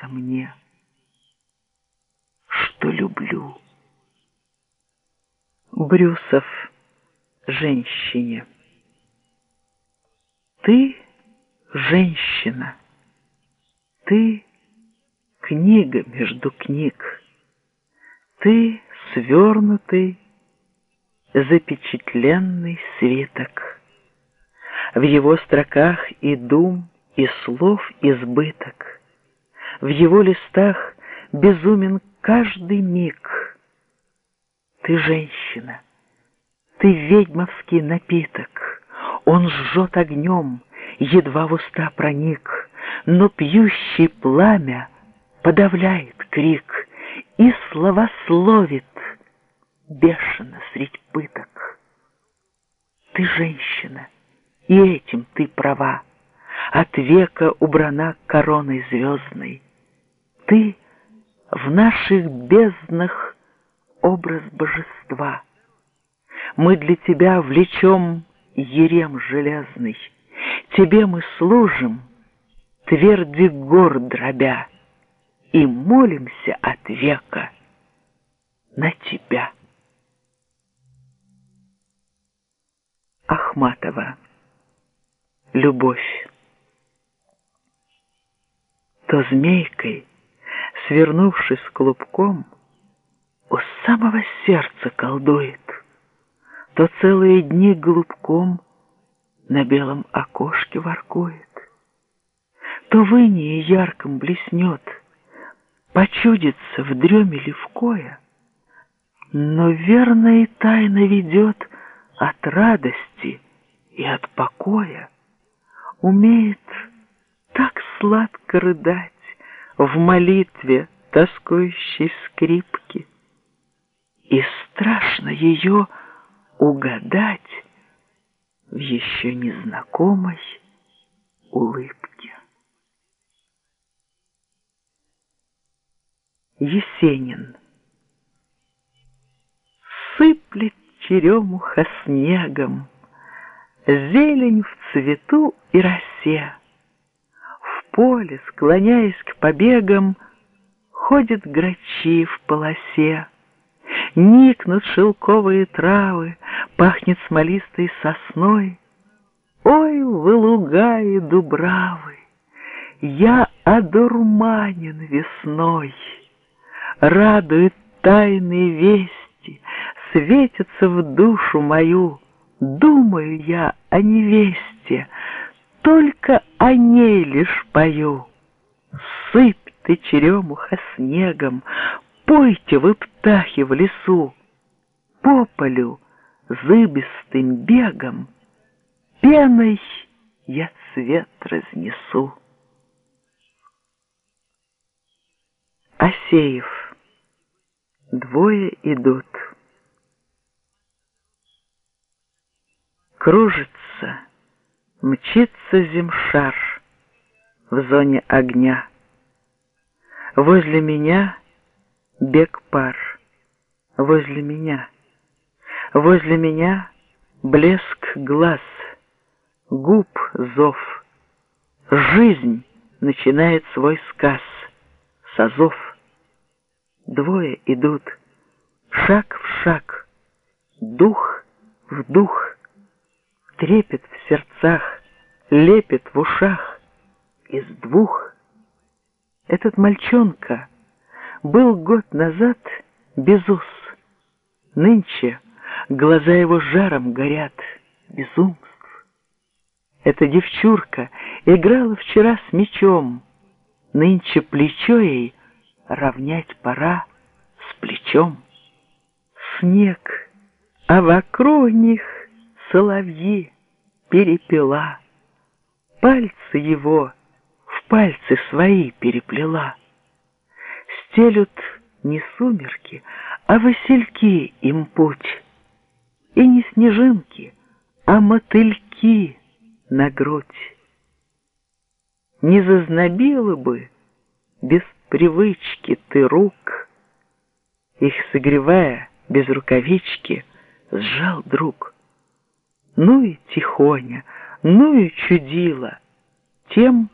признаться мне, что люблю. Брюсов женщине. Ты женщина, ты книга между книг, ты свернутый, запечатленный свиток. В его строках и дум, и слов избыток. В его листах безумен каждый миг. Ты женщина, ты ведьмовский напиток. Он жжет огнем, едва в уста проник, но пьющий пламя подавляет крик и словословит бешено средь пыток. Ты женщина, и этим ты права, от века убрана короной звездной. Ты в наших безднах образ божества. Мы для тебя влечем ерем железный, Тебе мы служим, тверди гор дробя, И молимся от века на тебя. Ахматова. Любовь. То змейкой, свернувшись клубком, У самого сердца колдует, То целые дни голубком На белом окошке воркует, То в инее ярком блеснет, Почудится в дреме левкоя, Но верно и тайно ведет от радости и от покоя, умеет так сладко рыдать в молитве тоскующей скрипки, и страшно ее угадать в еще незнакомой улыбке. Есенин Сыплет черемуха снегом, Зелень в цвету и росе. Поле, склоняясь к побегам, Ходят грачи в полосе. Никнут шелковые травы, Пахнет смолистой сосной. Ой, вы луга и дубравы, Я одурманен весной. Радует тайные весть, светится в душу мою. Думаю я о невесте, только о ней лишь пою. Сыпь ты черемуха снегом, пойте вы птахи в лесу. По полю зыбистым бегом пеной я цвет разнесу. Асеев. Двое идут. Кружится, мчится земшар в зоне огня. Возле меня бег пар, возле меня, возле меня блеск глаз, губ зов. Жизнь начинает свой сказ, созов. Двое идут, шаг в шаг, дух в дух трепет в сердцах, лепет в ушах. Из двух этот мальчонка был год назад без ус. Нынче глаза его жаром горят, безумств. Эта девчурка играла вчера с мечом, Нынче плечо ей равнять пора с плечом. Снег, а вокруг них соловьи перепела, Пальцы его в пальцы свои переплела. Стелют не сумерки, а васильки им путь, И не снежинки, а мотыльки на грудь. Не зазнобило бы без привычки ты рук, Их согревая без рукавички, сжал друг — ну и тихоня, ну и чудила, тем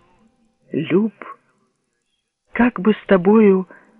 люб как бы с тобою